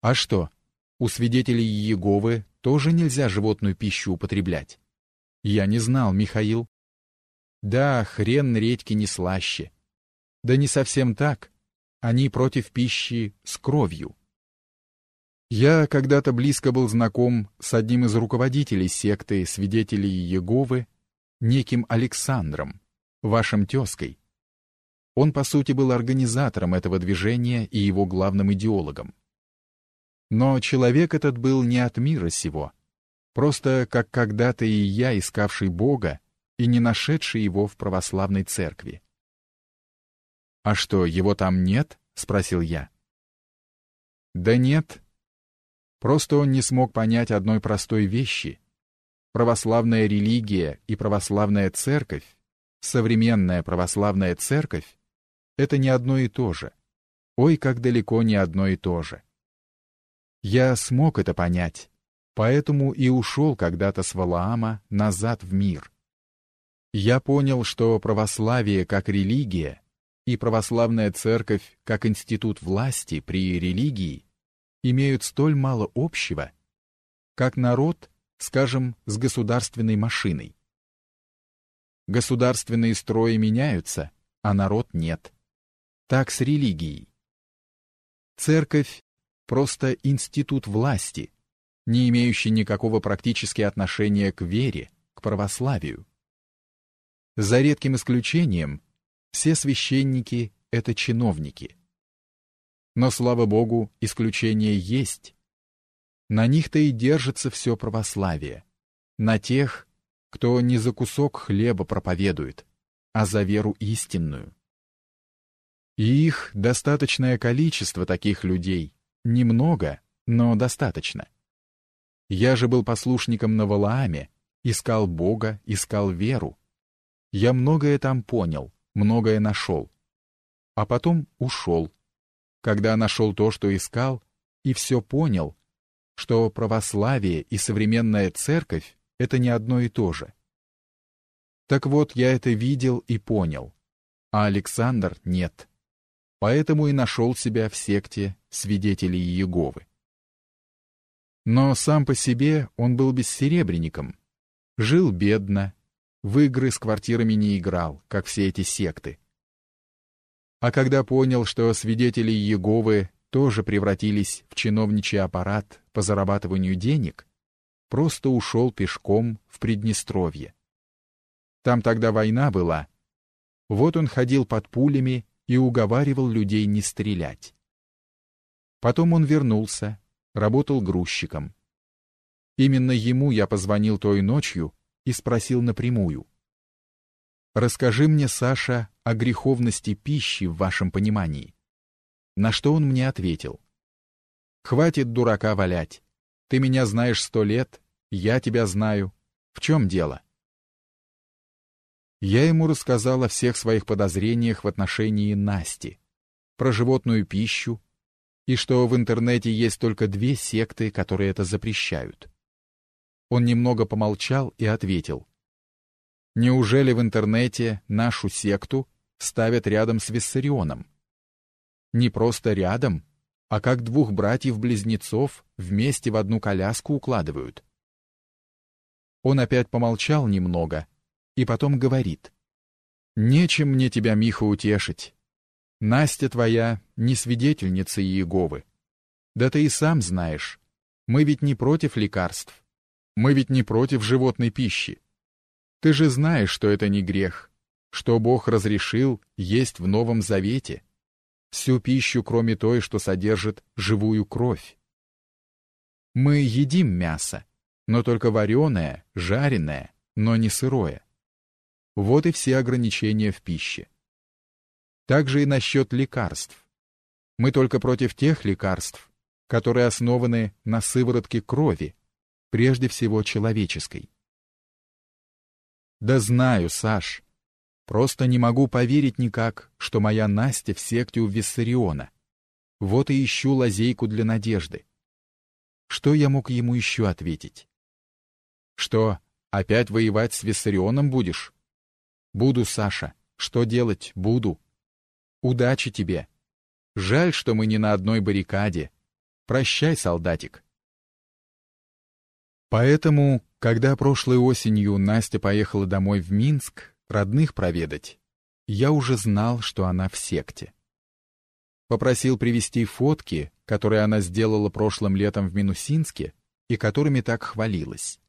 А что, у свидетелей Иеговы тоже нельзя животную пищу употреблять? Я не знал, Михаил. Да, хрен редьки не слаще. Да не совсем так. Они против пищи с кровью. Я когда-то близко был знаком с одним из руководителей секты свидетелей Иеговы, неким Александром, вашим тезкой. Он, по сути, был организатором этого движения и его главным идеологом. Но человек этот был не от мира сего, просто как когда-то и я, искавший Бога и не нашедший его в православной церкви. «А что, его там нет?» — спросил я. «Да нет. Просто он не смог понять одной простой вещи. Православная религия и православная церковь, современная православная церковь — это не одно и то же. Ой, как далеко не одно и то же. Я смог это понять, поэтому и ушел когда-то с Валаама назад в мир. Я понял, что православие как религия и православная церковь как институт власти при религии имеют столь мало общего, как народ, скажем, с государственной машиной. Государственные строи меняются, а народ нет. Так с религией. Церковь — просто институт власти, не имеющий никакого практически отношения к вере, к православию. За редким исключением, все священники — это чиновники. Но, слава Богу, исключения есть. На них-то и держится все православие. На тех, кто не за кусок хлеба проповедует, а за веру истинную. И их достаточное количество таких людей, немного, но достаточно. Я же был послушником на Валааме, искал Бога, искал веру. Я многое там понял, многое нашел. А потом ушел. Когда нашел то, что искал, и все понял, что православие и современная церковь — это не одно и то же. Так вот, я это видел и понял, а Александр — нет. Поэтому и нашел себя в секте свидетелей Иеговы. Но сам по себе он был бессеребренником, жил бедно, в игры с квартирами не играл, как все эти секты. А когда понял, что свидетели Иеговы тоже превратились в чиновничий аппарат по зарабатыванию денег, просто ушел пешком в Приднестровье. Там тогда война была. Вот он ходил под пулями и уговаривал людей не стрелять. Потом он вернулся, работал грузчиком. Именно ему я позвонил той ночью и спросил напрямую. «Расскажи мне, Саша, о греховности пищи в вашем понимании». На что он мне ответил. «Хватит дурака валять. Ты меня знаешь сто лет, я тебя знаю. В чем дело?» Я ему рассказал о всех своих подозрениях в отношении Насти, про животную пищу, и что в интернете есть только две секты, которые это запрещают. Он немного помолчал и ответил. Неужели в интернете нашу секту ставят рядом с Виссарионом? Не просто рядом, а как двух братьев-близнецов вместе в одну коляску укладывают. Он опять помолчал немного и потом говорит. «Нечем мне тебя, Миха, утешить. Настя твоя не свидетельница Иеговы. Да ты и сам знаешь, мы ведь не против лекарств. Мы ведь не против животной пищи. Ты же знаешь, что это не грех, что Бог разрешил есть в Новом Завете. Всю пищу, кроме той, что содержит живую кровь. Мы едим мясо, но только вареное, жареное, но не сырое. Вот и все ограничения в пище. Также и насчет лекарств. Мы только против тех лекарств, которые основаны на сыворотке крови, прежде всего человеческой. Да знаю, Саш. Просто не могу поверить никак, что моя Настя в секте у Виссариона. Вот и ищу лазейку для надежды. Что я мог ему еще ответить? Что, опять воевать с Виссарионом будешь? Буду, Саша. Что делать? Буду. Удачи тебе. Жаль, что мы не на одной баррикаде. Прощай, солдатик. Поэтому, когда прошлой осенью Настя поехала домой в Минск, родных проведать, я уже знал, что она в секте. Попросил привезти фотки, которые она сделала прошлым летом в Минусинске и которыми так хвалилась.